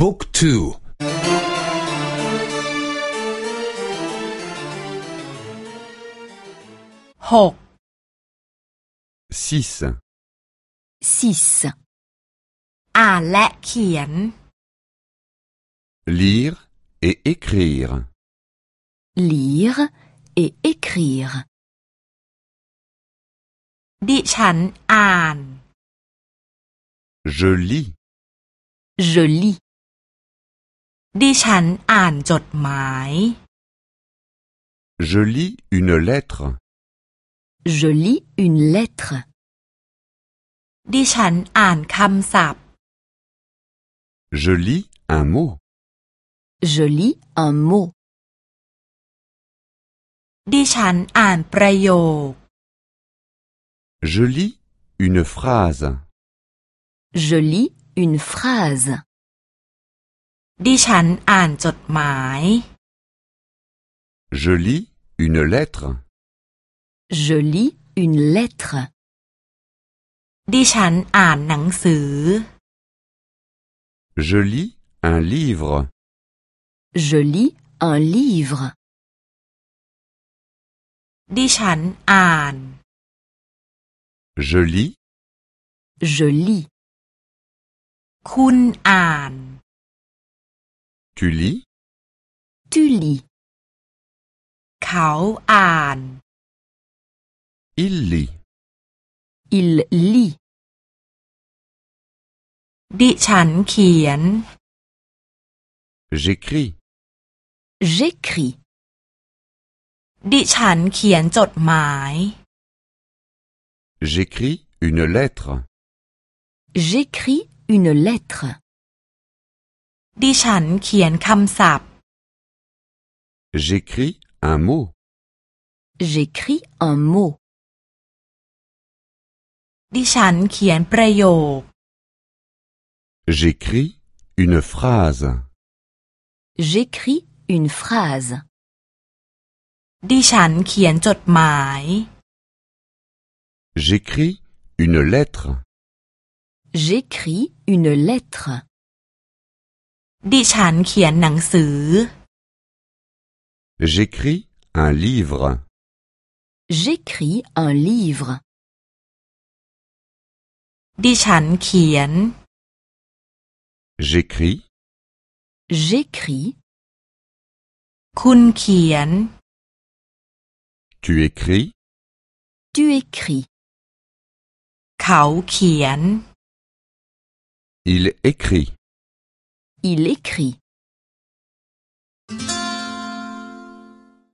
บุ๊กทู หก 6. 6. อ่านและเขียน Lire et écrire. Lire et écrire. ดิฉันอ่าน Je lis. Je lis. ดิฉันอ่านจดหมาย Je lis une lettre. Je lis une lettre. ดิฉันอ่านคำศัพท์ Je lis un mot. Je lis un mot. ดิฉันอ่านประโยค Je lis une phrase. Je lis une phrase. ดิฉันอ่านจดหมาย Je lis une lettre. Je lis une lettre. ดิฉันอ่านหนังสือ Je lis un livre. Je lis un livre. ดิฉันอ่าน Je lis. Je lis. คุณอ่าน Tu lis. Tu lis. เขาอ่าน Il lit. Il lit. ดิฉันเขียน J'écris. J'écris. ดิฉันเขียนจดหมาย J'écris une lettre. J'écris une lettre. ดิฉันเขียนคำศัพท์ J'écris un mot. J'écris un mot. ดิฉันเขียนประโยค J'écris une phrase. J'écris une phrase. ดิฉันเขียนจดหมาย J'écris une lettre. J'écris une lettre. ดิฉันเขียนหนังสือ J'écris un livre. J'écris un livre. ดิฉันเขียน J'écris. J'écris. คุณเขียน Tu écris. Tu écris. เขาเขียน Il écrit. Il écrit.